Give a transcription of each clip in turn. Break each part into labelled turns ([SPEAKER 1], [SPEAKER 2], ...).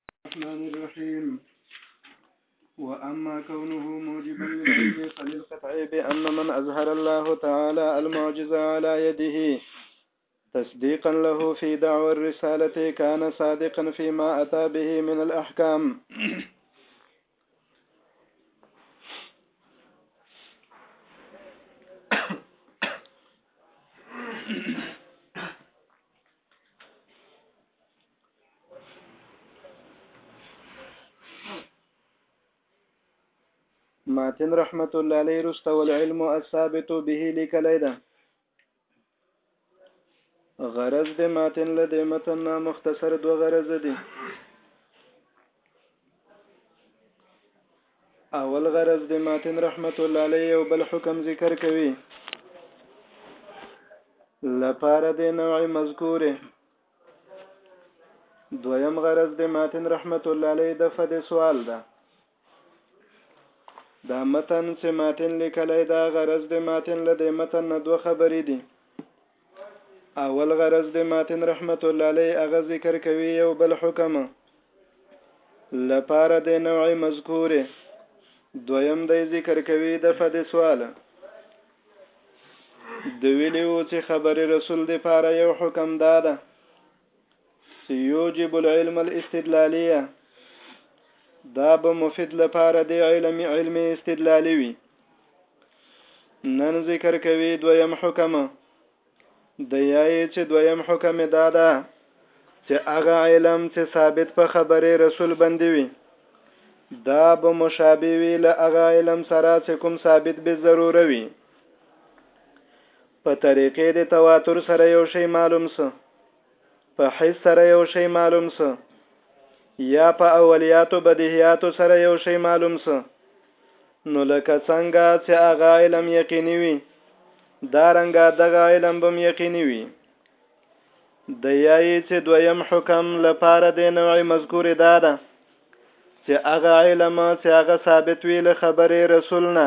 [SPEAKER 1] الرحمن الرحيم وأما كونه موجبا للعلم فللقطع بأن من أظهر الله تعالى المعجزة على يده تصديقا له في دعوى الرسالة كان صادقا فيما أتى به من الأحكام ماتن رحمت الله علیه رست والعلم الثابت به لیکلی ده غرض د ماتن له د متن نه مختصر دوه غرض دي اول غرض د ماتن رحمت الله علیه یو بل حکم ذکر کوي لپاره د نوع مذکوره دویم غرض د ماتن رحمت الله علیه د فد سوال ده دا متن چې ماتن لیکلی دا غرض د ماتن له د متن نه دوه خبرې دي اول غرض د ماتن رحمت الله علیه هغه ذکر کوي یو بل حکم لپاره د نوع مذکوره دویم دی ذکر کوي د فد سوال د ویلیو چې خبر رسول د پاره یو حکم داده سيوجب العلم الاستدلاليه دا به مفید لپاره د علم علم استدلالي وي نن ذکر کوي دویم حکم د یای چې دویم حکم دا ده چې هغه علم چې ثابت په خبره رسول باندې وي دا به مشابه وي له هغه علم سره چې کوم ثابت به ضروري وي په طريقې د تواتر سره يو شی معلوم سو، په حس سره يو شی معلوم سو، يا په اولياتو بديهياتو سره يو شی معلوم سو، نو لکه څنګه چه هغه علم يقيني وي دا رنګه دغه علم بم يقيني وي. د يايي چه دويم حکم له پاره دې نوعې مذکورې دا ده چه هغه علم چه هغه ثابت وي له خبرې رسول نه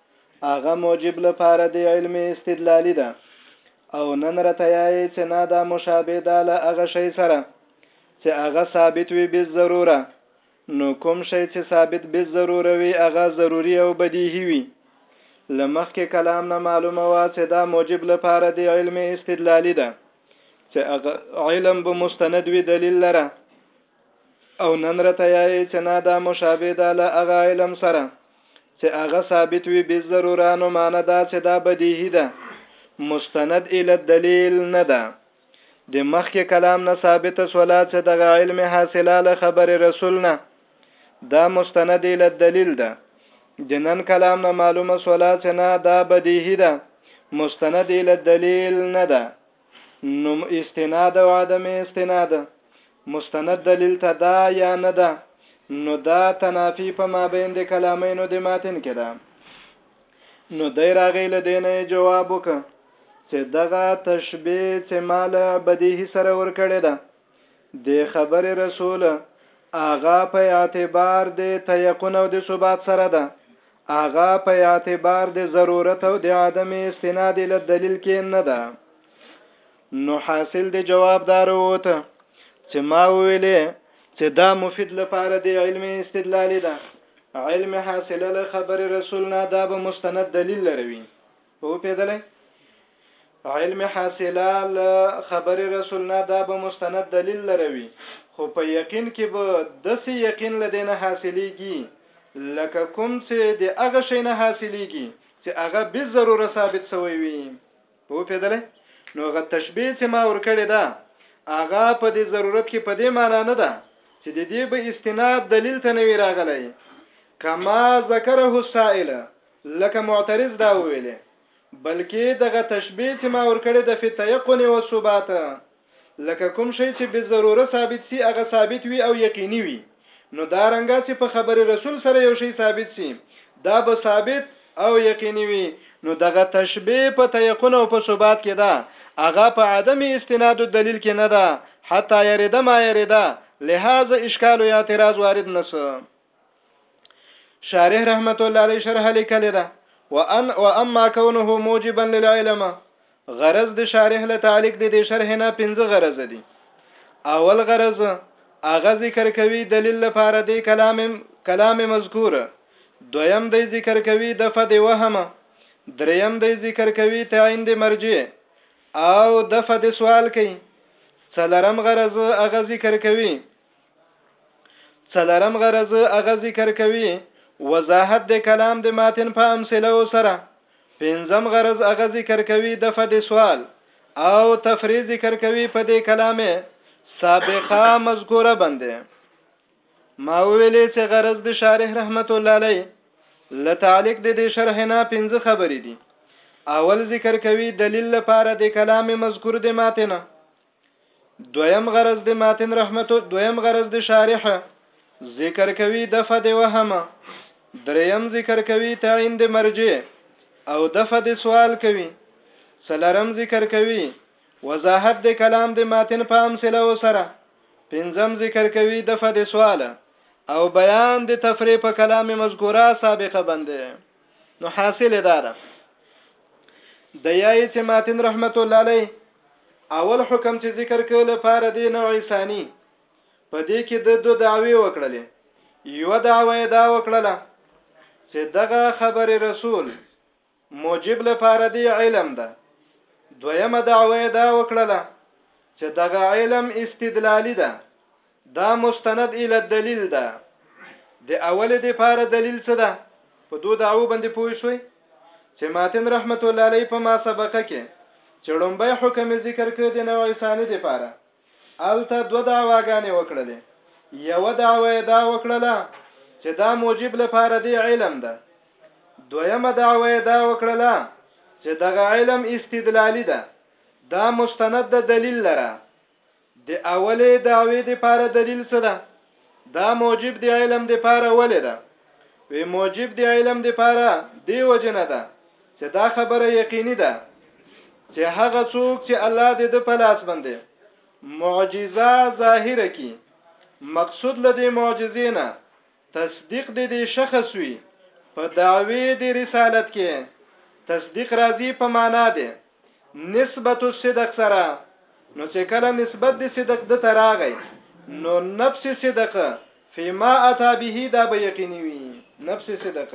[SPEAKER 1] هغه موجب لپاره دی علمي استدلالي ده او نن رتیای چې نه دا مشابه ده له هغه شی سره چې هغه ثابت وي به ضروره نو کوم شی چې ثابت به ضروره وي هغه ضروري او بدیهي وي لمخکې کلام نه معلومه وا چې دا موجب لپاره دی علمي استدلالي ده چې علم به مستند وي دلیل لره او نن رته یای چې نه دا مشابه ده له هغه علم سره چې هغه ثابت وي به ضرورانو معنی دا چې دا بدیهی ده مستند اله دلیل نه ده د مخکې کلام نه ثابت سولا چې دغه علم حاصله له خبر رسول نه دا مستند اله دلیل ده د نن کلام نه معلومه سولا چې نه دا بدیهی ده مستند اله دلیل نه ده نوم استناد او عدم استناد مستند دلیل ته ده یا نه ده نو دا تنافی په مابین د کلامینو د ماتن کې ده نو دی راغی له دینه جواب وک چې دغه تشبیه چې مال بدیهی سره ور کړی ده د خبر رسول اغا په اعتبار د تیقن او د ثبات سره ده هغه په اعتبار د ضرورت او د عدم استناد له دلیل کې نه ده نو حاصل د جواب دار وته چې ما ویلې چې دا مفید لپاره د علم استدلال ده علم حاصله له خبر رسول نه دا به مستند دلیل لروي او پیدلې علم حاصله ل خبر رسول نه دا به مستند دلیل لروي خو په یقین کې به دسې یقین لدې نه حاصلیږي لکه کوم چې د هغه شي نه حاصلیږي چې هغه به ضروره ثابت سوی وي په پیدلې نو غ تشبیه چې ما ور کړې ده هغه په دې ضرورت کې په دې معنی نه ده چې د دې به استناد دلیل ته نه وی راغلی کما ذکره السائل لکه معترض دا وویلې بلکې دغه تشبیه چې ما ورکړې ده فی تیقن و ثبات لکه کوم شی چې به ضروره ثابت سي هغه ثابت وي او یقیني وي نو دا رنګه چې په خبر رسول سره یو شی ثابت سي دا به ثابت او یقیني وي نو دغه تشبیه په تیقن او په ثبات کې ده هغه په عدم استناد الدلیل کې نه ده حتی یرده ما یرده لهذا اشکال یا اعتراض وارد نسه شارح رحمت الله علیه شرح لیکلی ده وان واما كونه موجبا للعلم غرض د شارح له تعلق د دې شرح نه پنځه غرض دي اول غرض اغه ذکر کوي دلیل لپاره د کلام کلام مذکور دویم د ذکر کوي د فد وهم دریم د ذکر کوي تعین د مرجع او د فد سوال کوي څلرم غرض اغه ذکر کوي څلرم غرض هغه ذکر کوي وضاحت د کلام د ماتن په امثله سره پنځم غرض هغه ذکر کوي د فد سوال او تفریح ذکر کوي په دې کلامه سابقه مذکوره بنده ما ویلې چې غرض د شارح رحمت الله علی لتعلق د دې شرح نه پنځه خبرې دي اول ذکر کوي دلیل لپاره د کلام مذکور د ماتنه دویم غرض د ماتن رحمت دویم غرض د شارح ذکر کوي د فد وهم دریم ذکر کوي تعین د مرجع او د فد سوال کوي سلرم ذکر کوي وضاحت د کلام د ماتن په امثله سره پنځم ذکر کوي د فد سوال او بیان د تفریح په کلام مذکوره سابقه باندې نو حاصل اداره د یایت ماتن رحمت الله علیه اول حکم چې ذکر کړ لپاره دی نوع ثانی په دې کې د دو دعوی وکړلې یو دعوی دا وکړله چې دغه خبر رسول موجب لپاره دی علم ده دویمه دعوی دا وکړله چې دغه علم استدلالی ده دا مستند الی الدلیل ده. د اولې دپاره دلیل څه ده؟ په دو دعوو باندې پوه شوئ چې ماتن رحمة الله علیه په ما سبق کې چې ړومبی حکم یې ذکر کړ د نوع ثاني دپاره هلته دوه دعواګانې وکړلې یوه دعوه یې دا وکړله چې دا موجب لپاره دی علم ده دویمه دعوه یې دا وکړله چې دغه علم استدلالی ده دا مستند د دلیل لره د اولې دعوې دپاره دليل څه ده؟ دا موجب د علم دپاره ولې ده؟ وې موجب د علم دپاره دې وجې نه ده چې دا خبره یقیني ده چې هغه څوک چې الله دې د پلاس باندې معجزه ظاهره کی مقصود لدې معجزې نه تصدیق د دې شخص وي په دعوی د رسالت کې تصدیق راځي په معنا دی نسبت الصدق سره نو چې کله نسبت د صدق د تراغی نو نفس صدق فيما اتا به دا به یقیني وي نفس صدق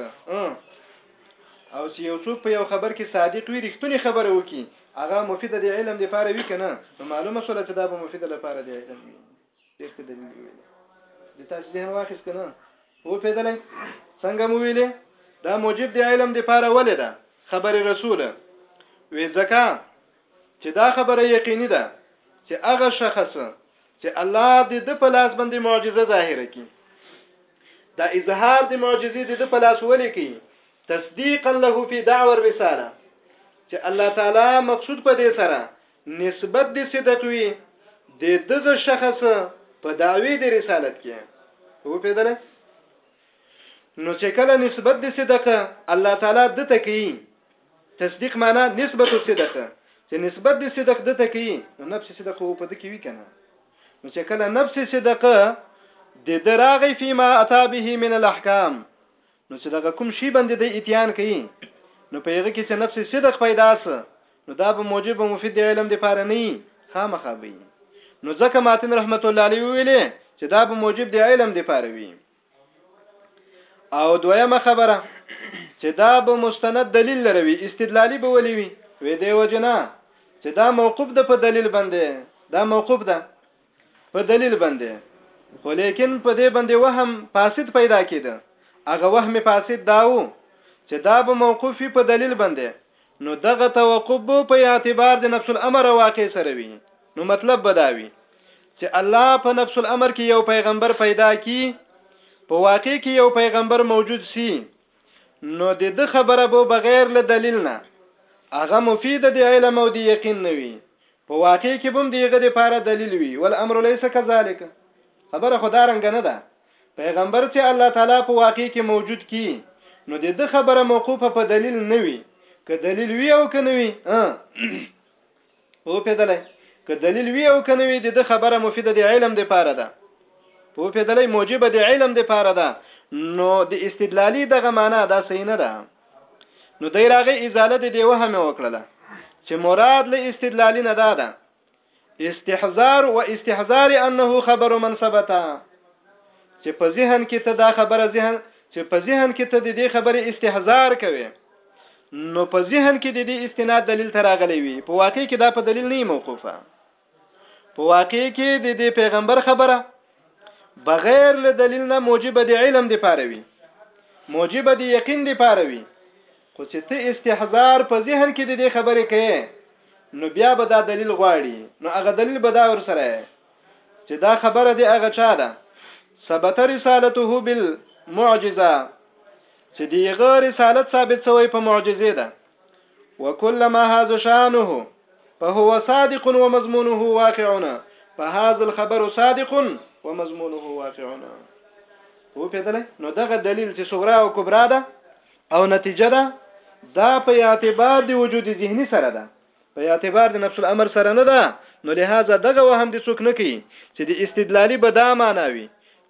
[SPEAKER 1] او چې یو څوک په یو خبر کې صادق وي رښتونی خبره وکي هغه مفید دی علم دی پاره وی کنه نو معلومه شول چې دا به مفید لپاره دی علم وي دې په دلیل ویل د تاسو ذهن واخیس کنه وو پیدلې څنګه مو ویلې دا موجب دی علم دی پاره ولې ده خبره رسوله وې ځکه چې دا خبره یقیني ده چې هغه شخص چې الله دې د په لاس باندې معجزه ظاهره کړي دا اظهار د معجزې د په لاس ولې کوي تصدیقا له فی دعوه الرساله چې الله تعالی مقصود په دې سره نسبت دې صدق وي د دغه شخص په دعوی د رسالت کې وو پیدله نو چې کله نسبت د صدقه الله تعالی د تکي تصدیق معنا نسبت الصدقه چې نسبت د صدق د تکي نو نفس صدقه وو په دکی وی کنه نو چې کله نفس صدقه د دراغي فيما اتى به من الاحکام نو چې دغه کوم شي باندې دی اتيان کوي نو په هغه کې چې نفس صدق پیدا سه نو دا به موجب او مفید علم د پاره نه خامخا وي نو ځکه ماتن رحمت الله علیه ویلې چې دا به موجب د علم د پاره وي او دویمه خبره چې دا به مستند دلیل لروي استدلالی به ولي وي وې دی وجنا چې دا موقوف ده په دلیل باندې دا موقوف ده په دلیل باندې خو لیکن په دې باندې وهم فاسد پیدا کېده هغه وهم فاسد دا و چې دا به موقوف وي په دلیل باندې نو دغه توقف به په اعتبار د نفس الامر واقع سره وي نو مطلب به دا وي چې الله په نفس الامر کې یو پیغمبر پیدا کی په واقع کې یو پیغمبر موجود سی نو د د خبره به بغیر له دلیل نه هغه مفید د علم او د یقین نه وي په واقع کې به هم د هغه لپاره دلیل وي، والامر لیس کذلک، خبره خو دا رنګه نه ده، پیغمبر چې الله تعالی په واقع کې موجود کړي نو د ده خبره موقوفه په دلیل نه وي، که دلیل وي او که نه وي، پوهېدلی، که دلیل وي او که نه وي د ده خبره مفیده د علم لپاره ده، پوهېدلی، موجبه د علم لپاره ده، نو د استدلالي دغه معنا دا صحیح نه ده. نو دی راغی ازاله د دیوه هم وکړله چې مراد له استدلالی نه ده استحزار و استحزار انه خبر من ثبت چې په ذهن کې ته دا خبره ذهن چې په ذهن کې ته د دې خبرې استحزار کوي نو په ذهن کې د دې استناد دلیل تراغلی وي په واقع کې دا په دلیل نه موقوفه په واقع کې د دې پیغمبر خبره بغیر له دلیل نه موجب د علم دی پاروي موجب د یقین دی پاروي خو چې ته استحضار په ذهن کې د دې خبرې کوي نو بیا به دا دلیل غواړي نو هغه دلیل به دا ور سره چې دا خبره دی هغه چا ده ثبت رسالته بالمعجزه چې دیغه رسالت ثابت شوی په معجزه ده وكل ما هذا شانه فهو صادق ومضمونه واقعنا فهذا الخبر صادق ومضمونه واقعنا هو په دله نو دغه دلیل چې صغرا او کبرا ده او نتیجه ده دا په اعتبار دی وجود ذهني سره ده په اعتبار د نفس الامر سره نه ده نو لهدا دغه وهم دي څوک نه کوي چې د استدلالي به دا معنی وي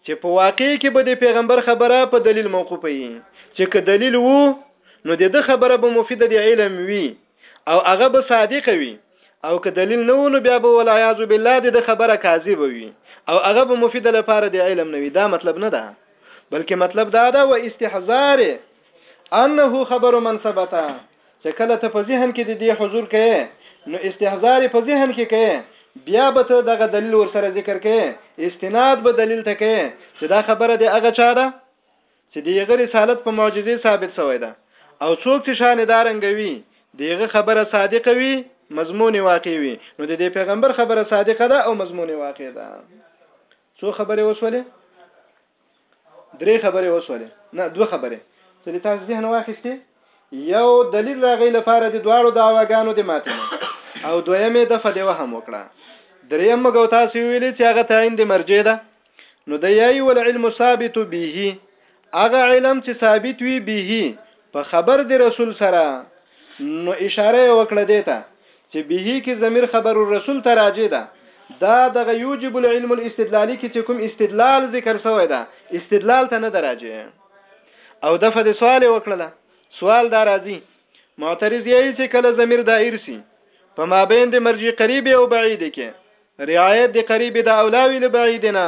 [SPEAKER 1] چې په واقع کې به د پېغمبر خبره په دلیل موقوفه وي، چې که دلیل وو نو د ده خبره به مفیده د علم وي او هغه به صادقه وي او که دلیل نه وو نو بیا به والعیاذ بالله د ده خبره کاذبه وي او هغه به مفیده لپاره د علم نه وي دا مطلب نه ده بلکې مطلب دا ده و استحضار انه خبر من ثبت چې کله ته په ذهن کې د دې حضور کوي نو استحضار په ذهن کې کوي بیا به ته دغه دلیل ورسره ذکر کوي استناد به دلیل ته کوي چې دا خبره د هغه چا ده چې دیغه رسالت په معجزه ثابت شوی ده او څوک چې شان دارنګوي دیغه خبره صادقه وي مضمون واقع وي نو د دې پیغمبر خبره صادقه ده او مضمون واقع ده څو خبره وسولې درې خبرې وسولې نه دوه خبرې څه دې تاسو ذهن واخیستې یو دلیل راغی لپاره د دواړو دعواګانو د ماتې او دویمې د فدیوه هم وکړه دریم مګو تاسو ویلې چې هغه تعین د مرجع ده نو د یای ول علم ثابت به هغه علم چې ثابت وي به په خبر د رسول سره نو اشاره وکړه دیته چه بهی کی ضمیر خبر الرسول ته راجع ده دا دغه یوجب العلم الاستدلالی کی چه کوم استدلال ذکر سوی ده استدلال ته نه ده راجع او دفع د سوال وکړله سوال دا راځي معترض یی چه کله ضمیر دایر سی په مابین د مرجع قریب او بعید کې رعایت د قریب د اولاوی لبعیدنا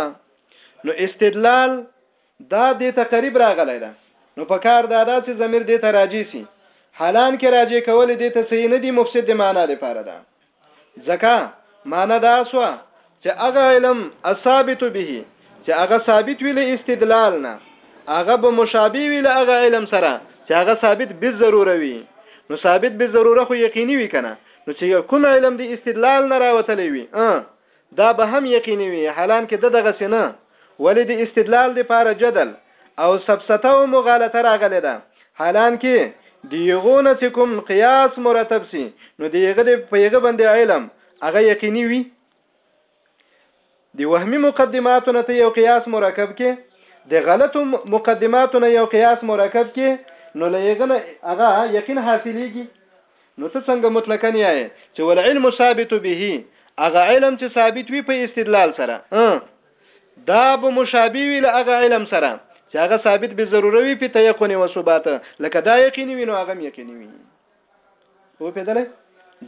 [SPEAKER 1] نو استدلال دا دې ته قریب راغلی ده نو په کار دا ده چې ضمیر دې ته راجع شي حالانکه راجع کول دې ته صحیح نه دي مفسد د معنا لپاره ده ځکه معنا دا شوه چې هغه علم الثابت به چې هغه ثابت وي له استدلال نه هغه به مشابه وي له هغه علم سره چې هغه ثابت به ضروره وي نو ثابت به ضروره خو یقیني وي کنه نو چې کوم علم دی استدلال نه راوتلی وي دا به هم یقیني وي حالانکه د دغسې نه ولې د استدلال د پاره جدل او سبسته او مغالطه راغلې ده حالانکه د یغو نه چې کوم قیاس مرتب سي نو د یغه د پیغه باندې علم هغه یقیني وي د وهمي مقدماتو نه ته یو قیاس مرکب کې د غلطو مقدماتو نه یو قیاس مرکب کې نو لېغنه هغه یقین حاصلېږي نو ته څنګه مطلقاً یاې چې والعلم ثابت به هغه علم چې ثابت وي په استدلال سره دا به مشابه وي له هغه علم سره چې هغه ثابت به ضروره وي په تيقن او ثبات لکه دا یقیني وي نو هغه یقیني وي او په دله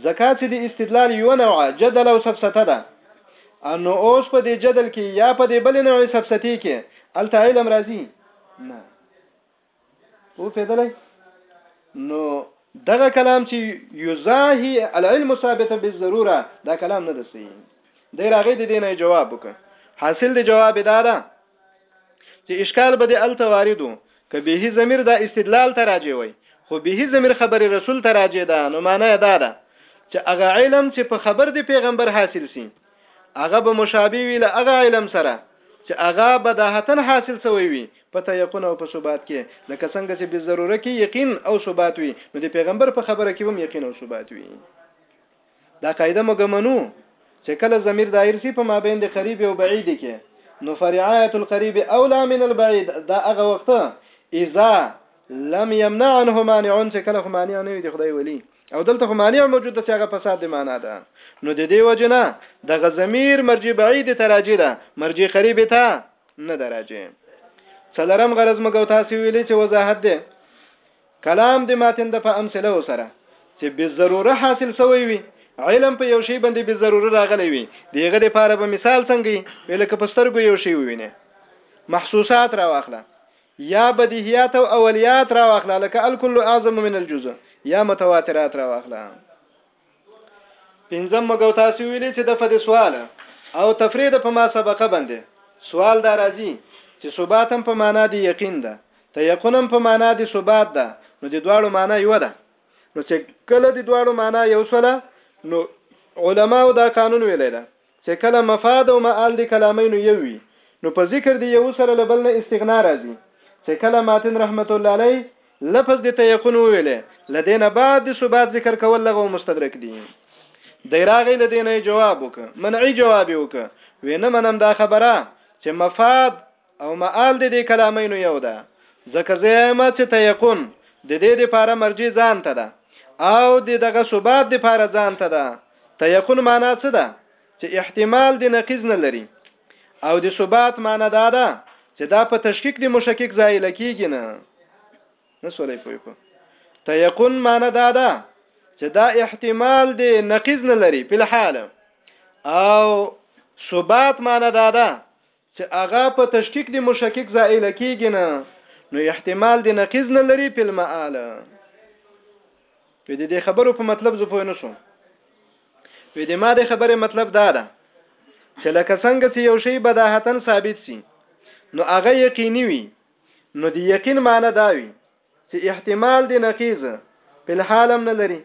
[SPEAKER 1] زکات چې د استدلال یو نوع جدل او سفسته ده انو اوس په دې جدل کې یا په دې بل نوع سفستی کې الته علم راځي نه او پیدلای نو دغه کلام چې یزاهی العلم ثابت بالضروره دا کلام نه دسی دی راغی د دینه جواب وک حاصل د جواب دا ده چې اشکال به د الته واردو که به زمیر دا استدلال ته راځي وای خو به زمیر خبر رسول ته راځي دا نو معنی دا ده چې هغه علم چې په خبر د پیغمبر حاصل سي هغه به مشابه وي له هغه علم سره چې هغه بداهتن حاصل شوی وي په تيقن او په ثبات کې لکه څنګه چې بالضروره کې يقين او ثبات وي نو د پیغمبر په خبره کې هم يقين او ثبات وي دا قاعده موږ منو چې کله ضمیر دایر سي په مابین د قریب او بعید کې نو فرعایت القریب اولا من البعید دا هغه وخت اذا لم يمنع عنه مانع چې کله مانع نه وي د خدای ولی او دلته خو مانع موجود ده چې هغه فساد د معنا ده نو د دې وجه نه د غزمیر مرجع بعید تراجی ده مرجع قریب ته نه دراجه څلرم غرض مګو تاسو ویلي چې وضاحت ده کلام د ماتن د په امثله سره چې به ضروره حاصل سوی وي علم په یو شی باندې به ضروره راغلی وي دیغه لپاره به مثال څنګه وي لکه په سترګو یو شی وویني محسوسات را واخله یا بدیهیات او اولیات راواخله لکه الکل اعظم من الجزء یا متواترات راواخله پنځم مګو تاسو ویلي چې د فد سوال او تفرید په ما سبقه باندې سوال دا راځي چې ثبات هم په معنا دی یقین ده تیقن هم په معنا دی ثبات ده نو د دواړو معنا یو ده نو چې کله د دواړو معنا یو سره نو علماو دا قانون ویلی ده چه کله مفاد او مآل د کلامینو یو وی نو په ذکر د یوه سره له بل نه استغنا راځی چه کله ماتن رحمته الله علیه لفظ د تیقن وویلی له دی نه بعد د ثبات ذکر کول لغو او مستدرک دی دی راغی له دی نه یې جواب وکړ منعی جواب یې وکړ وی نه منم دا خبره چه مفاد او مآل د دې کلامینو یو ده، ځکه زه یم چې تیقن د دې دپاره مرجع ځان ته ده او د دغه ثبات دپاره ځان ته ده، تیقن معنی څه ده؟ چې احتمال د نقیض نه لري او د ثبات معنی دا ده چې دا په تشکیک د مشکک زایله کیږي نه نه سولې پوی په تیقن معنی دا ده چې دا احتمال د نقیض نه لري په حال او ثبات معنی دا ده چه هغه په تشکیک د مشکک زائل کیږی نه نو احتمال د نقیض نه لری فی المآل وی د دې خبرو په مطلب زه پوه نه شوم وی د ما د خبره مطلب دا ده چې لکه څنګه چې یو شی بداهتن ثابت سي نو هغه یقیني وي نو د یقین معنی دا وي چې احتمال د نقیز په حالم نه لري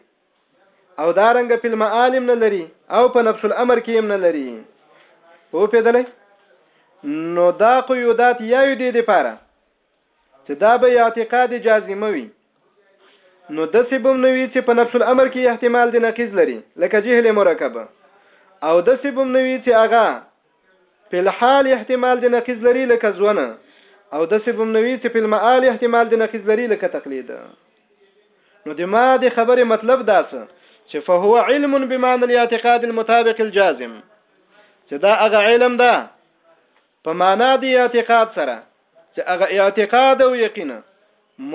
[SPEAKER 1] او دا رنګ په المعالم نه لري او په نفس الامر کې هم نه لري او په دلی نو دا قیودات یا یو دی لپاره چې دا به اعتقاد جازمه وي نو د سبم نوي چې په نفس الامر کې احتمال د نقیز لري لکه جهل مرکب او د سبم نوي چې هغه په الحال احتمال د نقیز لري لکه زونه او د سبم نوي چې په المعال احتمال د نقیز لري لکه تقلید نو د ما د خبرې مطلب دا څه چې فهو علم بمعنى الاعتقاد المطابق الجازم چې دا هغه علم ده په معنا د اعتقاد سره چې هغه اعتقاد او یقین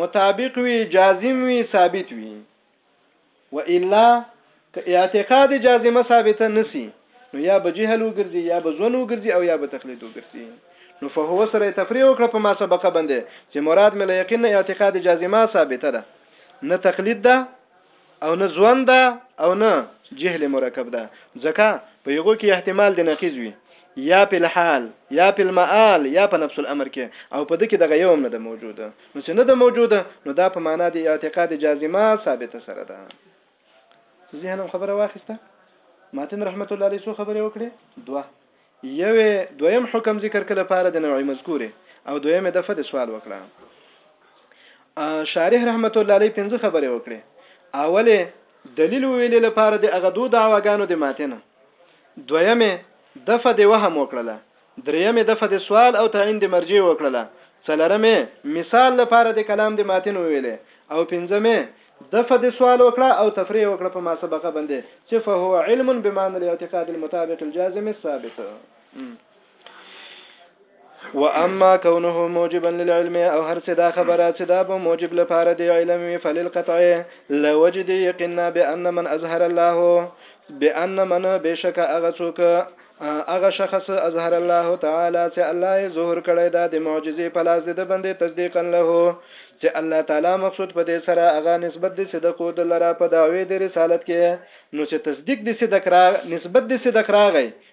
[SPEAKER 1] مطابق وي جازم وي ثابت وي و الا که اعتقاد جازمه ثابته نه سي نو يا به جهل وګرځي يا به ظن وګرځي او يا به تقليد وګرځي نو فهو سره تفريع وکړه په ما سبقه باندې چې مراد مې له يقين نه اعتقاد جازمه ثابته ده نه تقليد ده او نه ظن ده او نه جهل مرکب ده ځکه په یغو کې احتمال د نقیض وي يا په الحال يا په المآل يا په نفس الامر کې او په ده کې دغه يو هم نه ده موجوده نو چې نه ده موجوده نو دا په معنا د اعتقاد جازمه ثابته سره ده ذهن هم خبره واخيسته ماتن رحمت الله علیه څو خبرې وکړې دوه یوې دویم حکم ذکر کړ لپاره د نوعي مذکوره او دویمه دفعه د سوال وکړه شارح رحمت الله علیه پنځه خبرې وکړې اوله دلیل ویلې لپاره د اغه دوه دعواګانو د ماتنه دویمې دفعه دې وهم وکړله، درېیمې دفعه دې سوال او تعین د مرجع وکړله، څلرمې مثال لپاره دې کلام د ماتن وویلې او پنځمې دفعه دې سوال وکړه او تفریع وکړه په ما سبق باندې چې فهو علم بمعنی الاعتقاد المطابق الجازم الثابت. واما كونه موجبا للعلم او هر څه دا خبره چې دا به موجب لپاره دی علم وی فللقطع لوجد یقینا بان من اظهر الله بان من بشک اغه څوک اغه شخص اظهر الله تعالی چې الله ظهور کړی دا د معجزې په لاس د بندې تصدیقا له چې الله تعالی مقصود په دې سره اغه نسبت د صدق او د لرا په داوی د رسالت کې نو چې تصدیق د صدق را نسبت د صدق راغی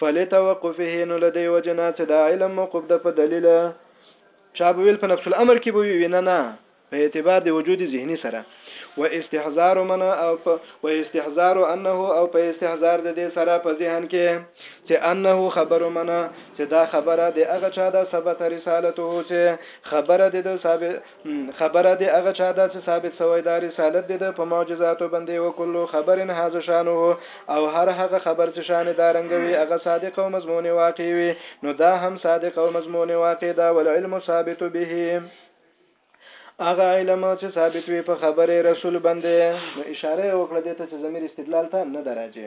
[SPEAKER 1] فلتوقفه نو له دې وجې نه چې دا علم موقوف ده په دلیل. چا به ویل په نفس الامر کې به وي نه نه په اعتبار د وجود ذهني سره و استحضار من او په و استحضار انه او په استحضار د دې سره په ذهن کې چې انه خبر من چې دا خبره د هغه چا د ثبت رسالته چې خبره د ثابت خبره د هغه چا ده چې ثابت سوی دا رسالت د ده په معجزاتو باندې وکلو خبر هذا شانه او هر هغه خبر چې شان دا رنګ وي هغه صادق او مضمون واقع وي نو دا هم صادق او مضمون واقع ده والعلم ثابت به هغه علم چې ثابت وي په خبره رسول باندې نو اشاره وکړه دې ته چې ضمیر استدلال ته نه دراځي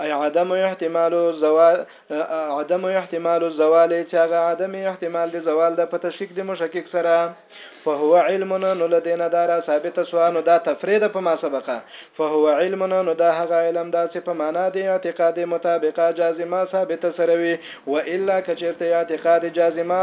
[SPEAKER 1] اي عدم احتمال زوال عدم احتمال الزوال چې هغه عدم احتمال د زوال د په تشکیک د مشکک سره فهو علم نو لدین دارا ثابت سو نو دا تفرید په ما سبقه فهو علم نو دا هغه علم دا چې په معنا د اعتقاد مطابقه جازمه ثابت سره وي و الا کچرته اعتقاد جازمه